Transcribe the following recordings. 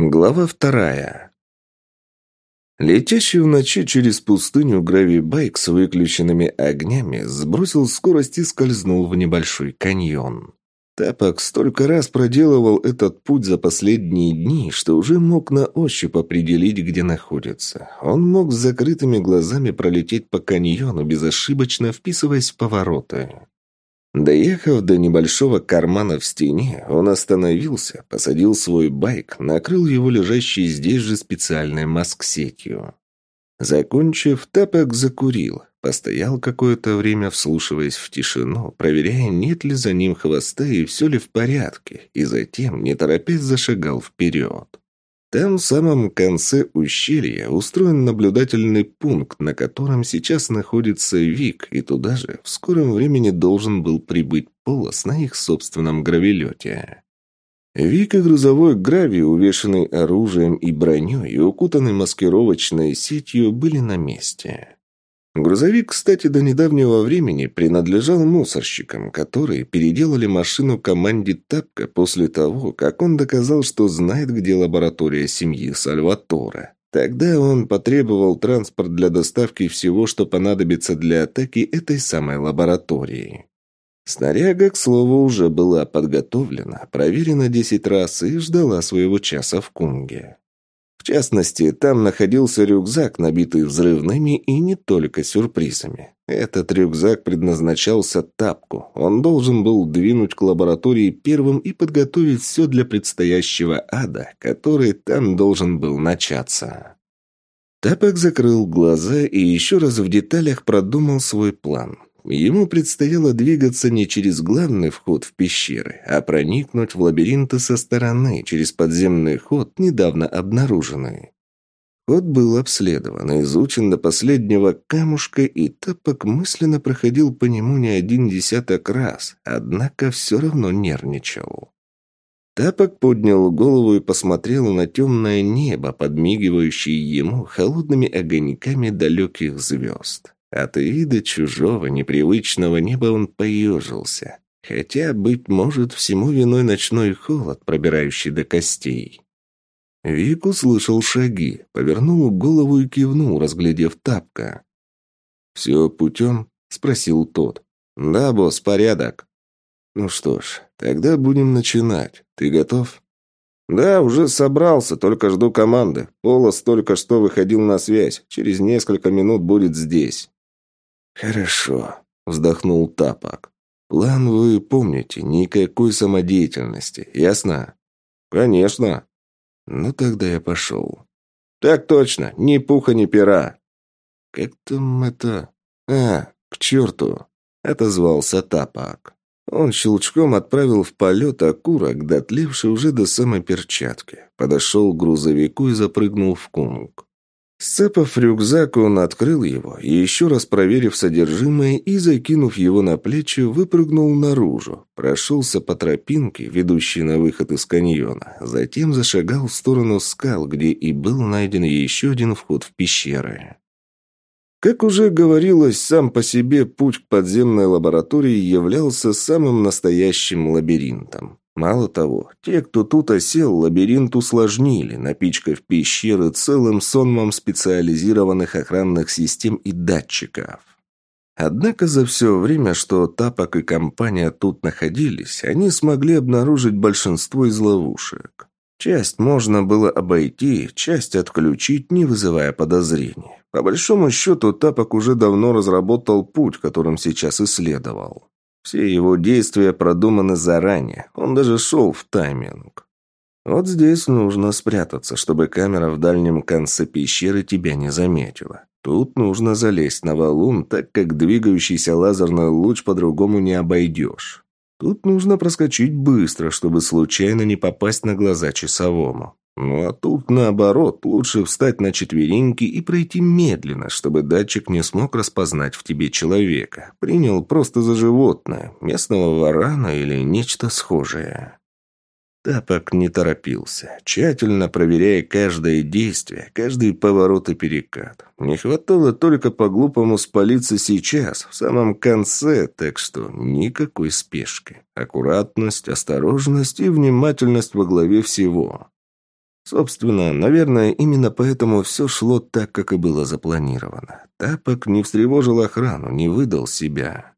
Глава вторая. Летящий в ночи через пустыню гравибайк с выключенными огнями сбросил скорость и скользнул в небольшой каньон. Тапок столько раз проделывал этот путь за последние дни, что уже мог на ощупь определить, где находится. Он мог с закрытыми глазами пролететь по каньону, безошибочно вписываясь в повороты. Доехав до небольшого кармана в стене, он остановился, посадил свой байк, накрыл его лежащей здесь же специальной маск-сетью. Закончив, Тапок закурил, постоял какое-то время, вслушиваясь в тишину, проверяя, нет ли за ним хвоста и все ли в порядке, и затем, не торопясь, зашагал вперед. Там, в самом конце ущелья, устроен наблюдательный пункт, на котором сейчас находится Вик, и туда же в скором времени должен был прибыть Полос на их собственном гравелете. Вик и грузовой гравий, увешанный оружием и броней и укутанный маскировочной сетью, были на месте. Грузовик, кстати, до недавнего времени принадлежал мусорщикам, которые переделали машину команде Тапка после того, как он доказал, что знает, где лаборатория семьи Сальватора. Тогда он потребовал транспорт для доставки всего, что понадобится для атаки этой самой лаборатории. Снаряга, к слову, уже была подготовлена, проверена десять раз и ждала своего часа в Кунге. В частности, там находился рюкзак, набитый взрывными и не только сюрпризами. Этот рюкзак предназначался тапку. Он должен был двинуть к лаборатории первым и подготовить все для предстоящего ада, который там должен был начаться. Тапок закрыл глаза и еще раз в деталях продумал свой план. Ему предстояло двигаться не через главный вход в пещеры, а проникнуть в лабиринты со стороны, через подземный ход, недавно обнаруженный. Ход был обследован, изучен до последнего камушка, и Тапок мысленно проходил по нему не один десяток раз, однако все равно нервничал. Тапок поднял голову и посмотрел на темное небо, подмигивающее ему холодными огоньками далеких звезд. От вида чужого, непривычного неба он поежился. Хотя, быть может, всему виной ночной холод, пробирающий до костей. Вик услышал шаги, повернул голову и кивнул, разглядев тапка. «Все путем?» — спросил тот. «Да, босс, порядок». «Ну что ж, тогда будем начинать. Ты готов?» «Да, уже собрался, только жду команды. Полос только что выходил на связь. Через несколько минут будет здесь». «Хорошо», — вздохнул Тапок. «План вы помните, никакой самодеятельности, ясно?» «Конечно». «Ну, тогда я пошел». «Так точно, ни пуха, ни пера». «Как там это...» «А, к черту!» — отозвался Тапок. Он щелчком отправил в полет окурок, дотлевший уже до самой перчатки. Подошел к грузовику и запрыгнул в кунг. Сцепав рюкзак, он открыл его и, еще раз проверив содержимое и закинув его на плечи, выпрыгнул наружу, прошелся по тропинке, ведущей на выход из каньона, затем зашагал в сторону скал, где и был найден еще один вход в пещеры. Как уже говорилось, сам по себе путь к подземной лаборатории являлся самым настоящим лабиринтом. Мало того, те, кто тут осел, лабиринт усложнили, напичкав пещеры целым сонмом специализированных охранных систем и датчиков. Однако за все время, что Тапок и компания тут находились, они смогли обнаружить большинство из ловушек. Часть можно было обойти, часть отключить, не вызывая подозрений. По большому счету, Тапок уже давно разработал путь, которым сейчас исследовал. Все его действия продуманы заранее. Он даже шел в тайминг. Вот здесь нужно спрятаться, чтобы камера в дальнем конце пещеры тебя не заметила. Тут нужно залезть на валун, так как двигающийся лазерный луч по-другому не обойдешь. Тут нужно проскочить быстро, чтобы случайно не попасть на глаза часовому. Ну а тут, наоборот, лучше встать на четвереньки и пройти медленно, чтобы датчик не смог распознать в тебе человека. Принял просто за животное, местного варана или нечто схожее. Тапок не торопился, тщательно проверяя каждое действие, каждый поворот и перекат. Не хватало только по-глупому спалиться сейчас, в самом конце, так что никакой спешки. Аккуратность, осторожность и внимательность во главе всего. Собственно, наверное, именно поэтому все шло так, как и было запланировано. Тапок не встревожил охрану, не выдал себя.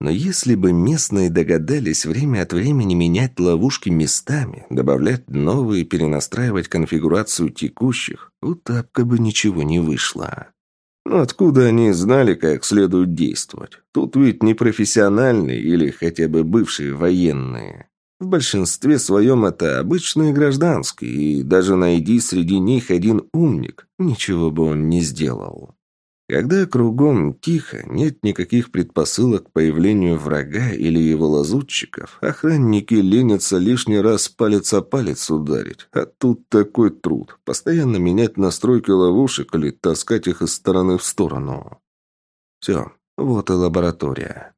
Но если бы местные догадались время от времени менять ловушки местами, добавлять новые, перенастраивать конфигурацию текущих, у Тапка бы ничего не вышло. Но откуда они знали, как следует действовать? Тут ведь не профессиональные или хотя бы бывшие военные. В большинстве своем это обычные гражданские, и даже найди среди них один умник, ничего бы он не сделал. Когда кругом тихо, нет никаких предпосылок к появлению врага или его лазутчиков, охранники ленятся лишний раз палец о палец ударить. А тут такой труд – постоянно менять настройки ловушек или таскать их из стороны в сторону. Все, вот и лаборатория.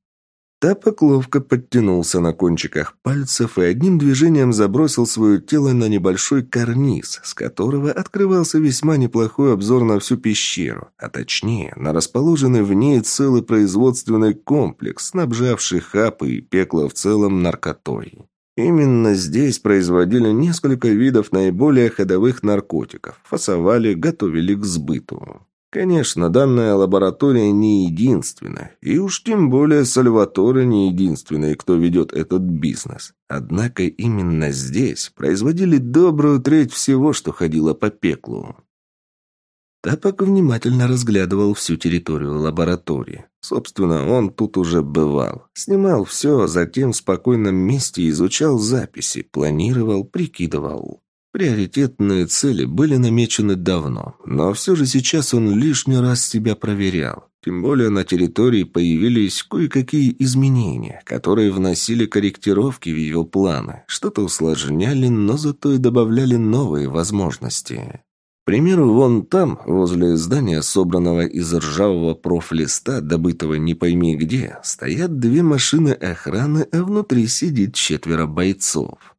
Тапок ловко подтянулся на кончиках пальцев и одним движением забросил свое тело на небольшой карниз, с которого открывался весьма неплохой обзор на всю пещеру, а точнее, на расположенный в ней целый производственный комплекс, снабжавший хапы и пекло в целом наркотой. Именно здесь производили несколько видов наиболее ходовых наркотиков, фасовали, готовили к сбыту. Конечно, данная лаборатория не единственная, и уж тем более Сальваторе не единственный, кто ведет этот бизнес. Однако именно здесь производили добрую треть всего, что ходило по пеклу. Тапок внимательно разглядывал всю территорию лаборатории. Собственно, он тут уже бывал. Снимал все, затем в спокойном месте изучал записи, планировал, прикидывал. Приоритетные цели были намечены давно, но все же сейчас он лишний раз себя проверял. Тем более на территории появились кое-какие изменения, которые вносили корректировки в его планы, что-то усложняли, но зато и добавляли новые возможности. К примеру, вон там, возле здания, собранного из ржавого профлиста, добытого не пойми где, стоят две машины охраны, а внутри сидит четверо бойцов.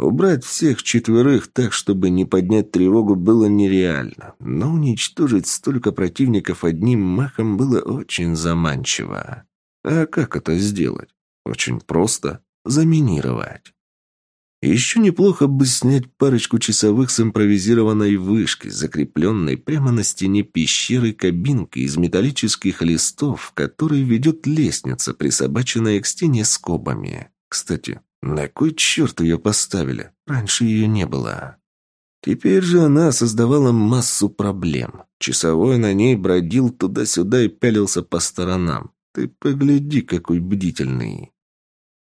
Убрать всех четверых так, чтобы не поднять тревогу, было нереально, но уничтожить столько противников одним махом было очень заманчиво. А как это сделать? Очень просто. Заминировать. Еще неплохо бы снять парочку часовых с импровизированной вышки, закрепленной прямо на стене пещеры кабинкой из металлических листов, в которой ведет лестница, присобаченная к стене скобами. Кстати, на кой черт ее поставили? Раньше ее не было. Теперь же она создавала массу проблем. Часовой на ней бродил туда-сюда и пялился по сторонам. Ты погляди, какой бдительный.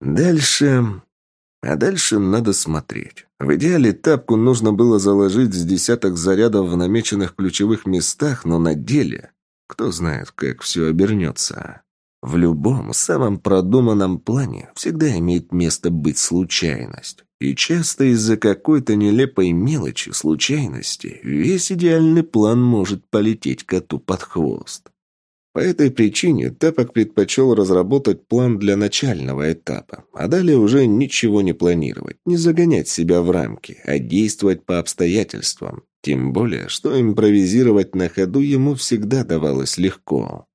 Дальше... А дальше надо смотреть. В идеале тапку нужно было заложить с десяток зарядов в намеченных ключевых местах, но на деле... Кто знает, как все обернется. В любом самом продуманном плане всегда имеет место быть случайность. И часто из-за какой-то нелепой мелочи, случайности, весь идеальный план может полететь коту под хвост. По этой причине Тапок предпочел разработать план для начального этапа, а далее уже ничего не планировать, не загонять себя в рамки, а действовать по обстоятельствам. Тем более, что импровизировать на ходу ему всегда давалось легко.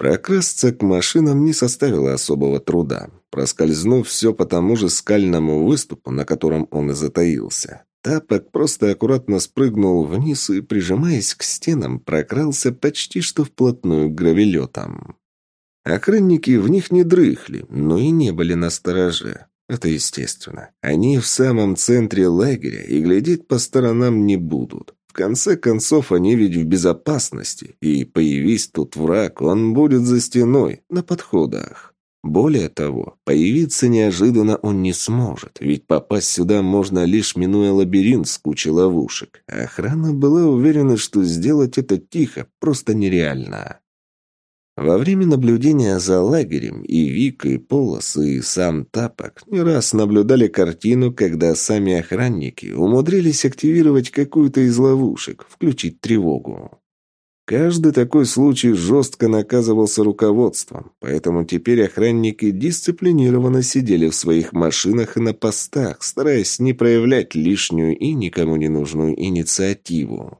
Прокрасться к машинам не составило особого труда. Проскользнув все по тому же скальному выступу, на котором он и затаился, Тапок просто аккуратно спрыгнул вниз и, прижимаясь к стенам, прокрался почти что вплотную к гравелетам. Охранники в них не дрыхли, но и не были на стороже. Это естественно. Они в самом центре лагеря и глядеть по сторонам не будут. В конце концов, они ведь в безопасности, и появись тут враг, он будет за стеной, на подходах. Более того, появиться неожиданно он не сможет, ведь попасть сюда можно лишь минуя лабиринт с кучей ловушек. охрана была уверена, что сделать это тихо просто нереально. Во время наблюдения за лагерем и Вика, и Полос, и сам Тапок не раз наблюдали картину, когда сами охранники умудрились активировать какую-то из ловушек, включить тревогу. Каждый такой случай жестко наказывался руководством, поэтому теперь охранники дисциплинированно сидели в своих машинах и на постах, стараясь не проявлять лишнюю и никому не нужную инициативу.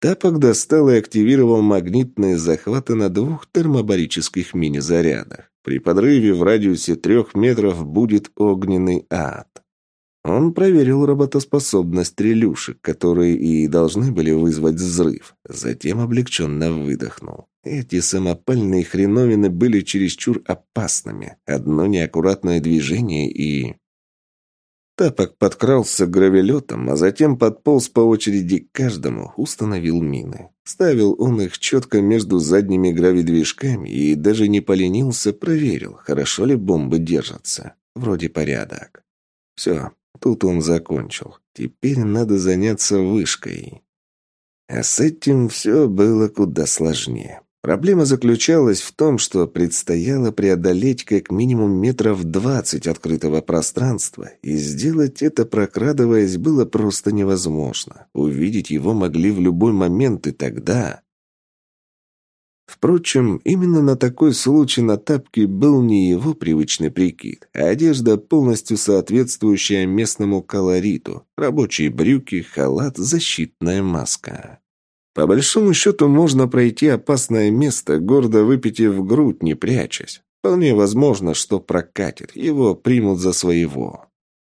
Тапок достал и активировал магнитные захваты на двух термобарических мини-зарядах. При подрыве в радиусе трех метров будет огненный ад. Он проверил работоспособность стрелюшек, которые и должны были вызвать взрыв. Затем облегченно выдохнул. Эти самопальные хреновины были чересчур опасными. Одно неаккуратное движение и... Тапок подкрался к гравелетам, а затем подполз по очереди к каждому, установил мины. Ставил он их четко между задними гравидвижками и даже не поленился, проверил, хорошо ли бомбы держатся. Вроде порядок. Все, тут он закончил. Теперь надо заняться вышкой. А с этим все было куда сложнее. Проблема заключалась в том, что предстояло преодолеть как минимум метров двадцать открытого пространства, и сделать это, прокрадываясь, было просто невозможно. Увидеть его могли в любой момент, и тогда... Впрочем, именно на такой случай на тапке был не его привычный прикид, а одежда, полностью соответствующая местному колориту, рабочие брюки, халат, защитная маска. По большому счету можно пройти опасное место, гордо выпитив грудь, не прячась. Вполне возможно, что прокатит, его примут за своего.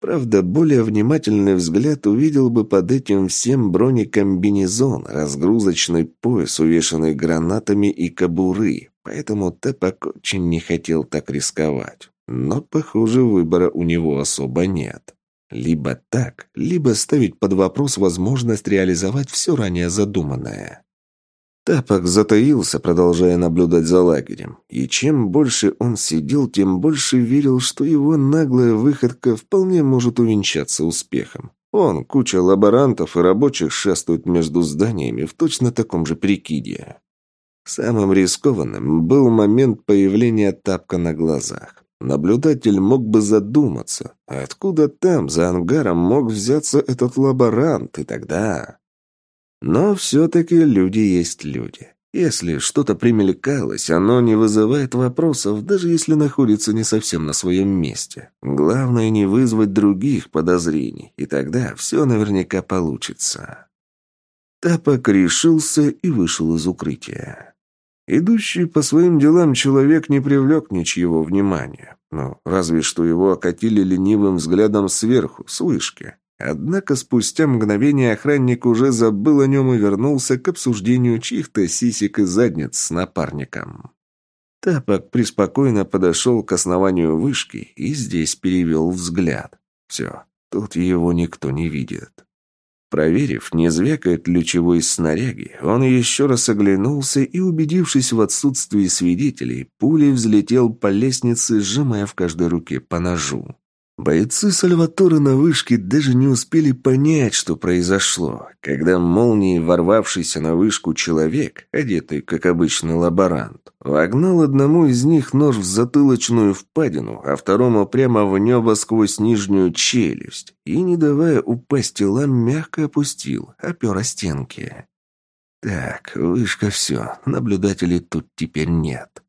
Правда, более внимательный взгляд увидел бы под этим всем бронекомбинезон, разгрузочный пояс, увешанный гранатами и кобуры, поэтому Тепак очень не хотел так рисковать. Но, похоже, выбора у него особо нет. Либо так, либо ставить под вопрос возможность реализовать все ранее задуманное. Тапок затаился, продолжая наблюдать за лагерем. И чем больше он сидел, тем больше верил, что его наглая выходка вполне может увенчаться успехом. Он, куча лаборантов и рабочих шастают между зданиями в точно таком же прикиде. Самым рискованным был момент появления тапка на глазах. Наблюдатель мог бы задуматься, откуда там, за ангаром, мог взяться этот лаборант, и тогда... Но все-таки люди есть люди. Если что-то примелькалось, оно не вызывает вопросов, даже если находится не совсем на своем месте. Главное не вызвать других подозрений, и тогда все наверняка получится. Тапок решился и вышел из укрытия. Идущий по своим делам человек не привлек ничьего внимания. Ну, разве что его окатили ленивым взглядом сверху, с вышки. Однако спустя мгновение охранник уже забыл о нем и вернулся к обсуждению чьих-то сисек и задниц с напарником. Тапок преспокойно подошел к основанию вышки и здесь перевел взгляд. Все, тут его никто не видит. Проверив, не звякает ли чего из снаряги, он еще раз оглянулся и, убедившись в отсутствии свидетелей, пулей взлетел по лестнице, сжимая в каждой руке по ножу. Бойцы Сальваторы на вышке даже не успели понять, что произошло, когда молнией ворвавшийся на вышку человек, одетый, как обычный лаборант, вогнал одному из них нож в затылочную впадину, а второму прямо в небо сквозь нижнюю челюсть, и, не давая упасть телам, мягко опустил, опер о стенки. Так, вышка все, наблюдателей тут теперь нет.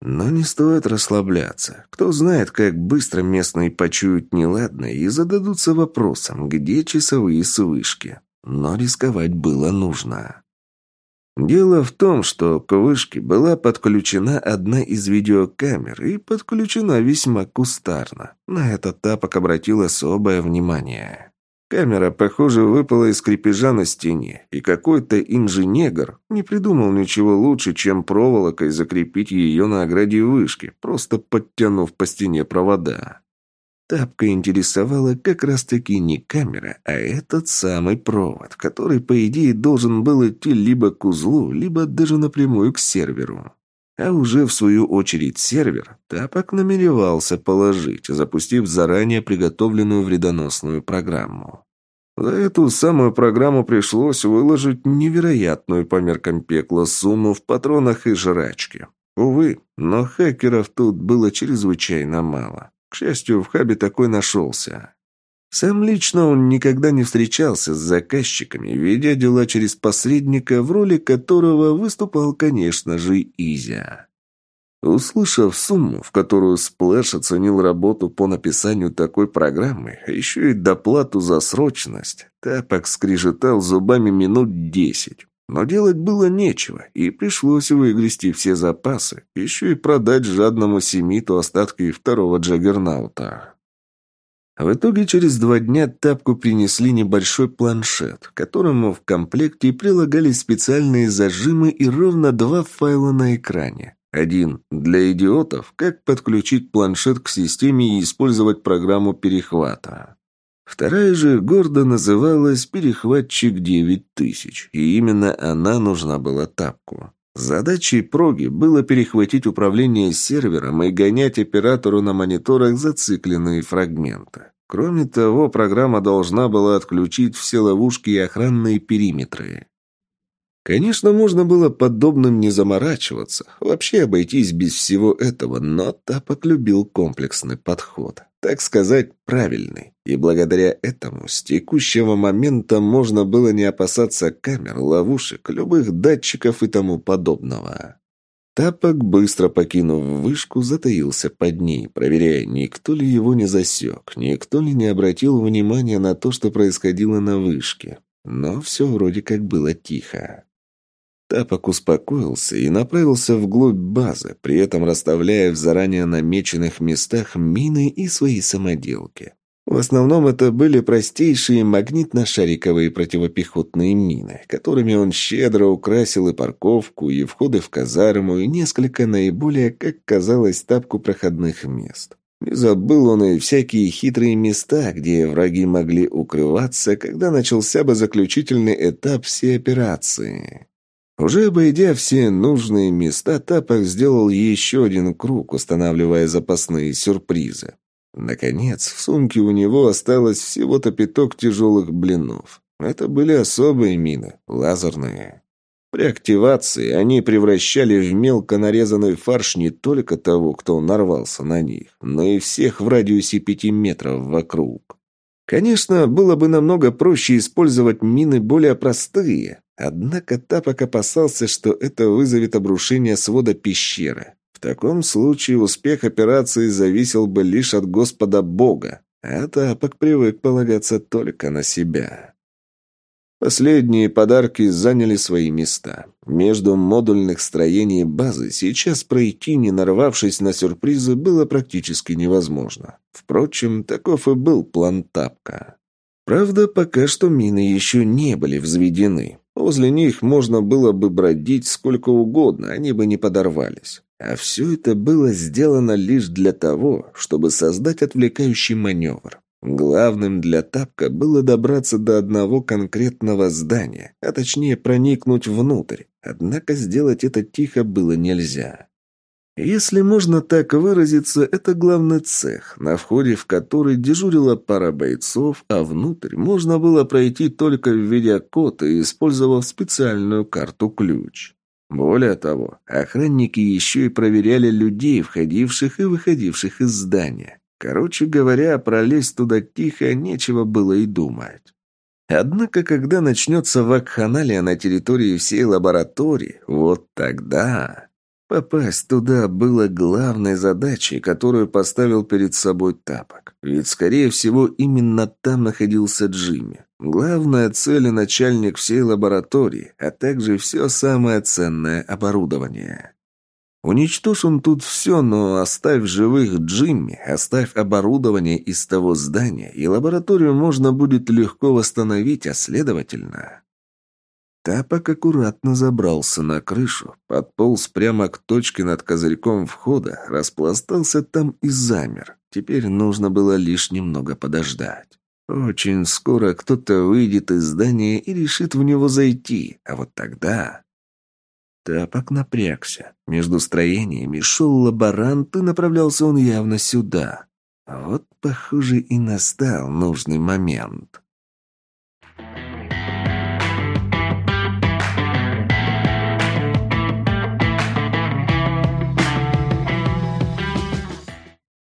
Но не стоит расслабляться. Кто знает, как быстро местные почуют неладное и зададутся вопросом, где часовые с вышки. Но рисковать было нужно. Дело в том, что к вышке была подключена одна из видеокамер и подключена весьма кустарно. На этот тапок обратил особое внимание. Камера, похоже, выпала из крепежа на стене, и какой-то инженер не придумал ничего лучше, чем проволокой закрепить ее на ограде вышки, просто подтянув по стене провода. Тапка интересовала как раз-таки не камера, а этот самый провод, который, по идее, должен был идти либо к узлу, либо даже напрямую к серверу. А уже в свою очередь сервер Тапок намеревался положить, запустив заранее приготовленную вредоносную программу. За эту самую программу пришлось выложить невероятную по меркам пекла сумму в патронах и жрачке. Увы, но хакеров тут было чрезвычайно мало. К счастью, в хабе такой нашелся. Сам лично он никогда не встречался с заказчиками, ведя дела через посредника, в роли которого выступал, конечно же, Изя. Услышав сумму, в которую Сплэш оценил работу по написанию такой программы, а еще и доплату за срочность, Тапок скрежетал зубами минут десять. Но делать было нечего, и пришлось выгрести все запасы, еще и продать жадному семиту остатки второго джаггернаута. В итоге через два дня Тапку принесли небольшой планшет, к которому в комплекте прилагались специальные зажимы и ровно два файла на экране. Один для идиотов, как подключить планшет к системе и использовать программу перехвата. Вторая же гордо называлась «Перехватчик 9000», и именно она нужна была Тапку. Задачей проги было перехватить управление сервером и гонять оператору на мониторах зацикленные фрагменты. Кроме того, программа должна была отключить все ловушки и охранные периметры. Конечно, можно было подобным не заморачиваться, вообще обойтись без всего этого, но Тапок любил комплексный подход, так сказать, правильный. И благодаря этому с текущего момента можно было не опасаться камер, ловушек, любых датчиков и тому подобного. Тапок, быстро покинув вышку, затаился под ней, проверяя, никто ли его не засек, никто ли не обратил внимания на то, что происходило на вышке. Но все вроде как было тихо. Тапок успокоился и направился вглубь базы, при этом расставляя в заранее намеченных местах мины и свои самоделки. В основном это были простейшие магнитно-шариковые противопехотные мины, которыми он щедро украсил и парковку, и входы в казарму, и несколько наиболее, как казалось, тапку проходных мест. Не забыл он и всякие хитрые места, где враги могли укрываться, когда начался бы заключительный этап всей операции. Уже обойдя все нужные места, Тапок сделал еще один круг, устанавливая запасные сюрпризы. Наконец, в сумке у него осталось всего-то пяток тяжелых блинов. Это были особые мины, лазерные. При активации они превращали в мелко нарезанный фарш не только того, кто нарвался на них, но и всех в радиусе пяти метров вокруг. Конечно, было бы намного проще использовать мины более простые, однако Тапок опасался, что это вызовет обрушение свода пещеры. В таком случае успех операции зависел бы лишь от Господа Бога, а Тапок привык полагаться только на себя. Последние подарки заняли свои места. Между модульных строений базы сейчас пройти, не нарвавшись на сюрпризы, было практически невозможно. Впрочем, таков и был план Тапка. Правда, пока что мины еще не были взведены. Возле них можно было бы бродить сколько угодно, они бы не подорвались. А все это было сделано лишь для того, чтобы создать отвлекающий маневр. Главным для Тапка было добраться до одного конкретного здания, а точнее проникнуть внутрь. Однако сделать это тихо было нельзя. Если можно так выразиться, это главный цех, на входе в который дежурила пара бойцов, а внутрь можно было пройти только введя код и использовав специальную карту-ключ. Более того, охранники еще и проверяли людей, входивших и выходивших из здания. Короче говоря, пролезть туда тихо нечего было и думать. Однако, когда начнется вакханалия на территории всей лаборатории, вот тогда... Попасть туда было главной задачей, которую поставил перед собой Тапок. Ведь, скорее всего, именно там находился Джимми. Главная цель и начальник всей лаборатории, а также все самое ценное оборудование. Уничтожь он тут все, но оставь живых Джимми, оставь оборудование из того здания, и лабораторию можно будет легко восстановить, а следовательно... Тапок аккуратно забрался на крышу, подполз прямо к точке над козырьком входа, распластался там и замер. Теперь нужно было лишь немного подождать. Очень скоро кто-то выйдет из здания и решит в него зайти, а вот тогда... Тапок напрягся. Между строениями шел лаборант, и направлялся он явно сюда. Вот, похоже, и настал нужный момент.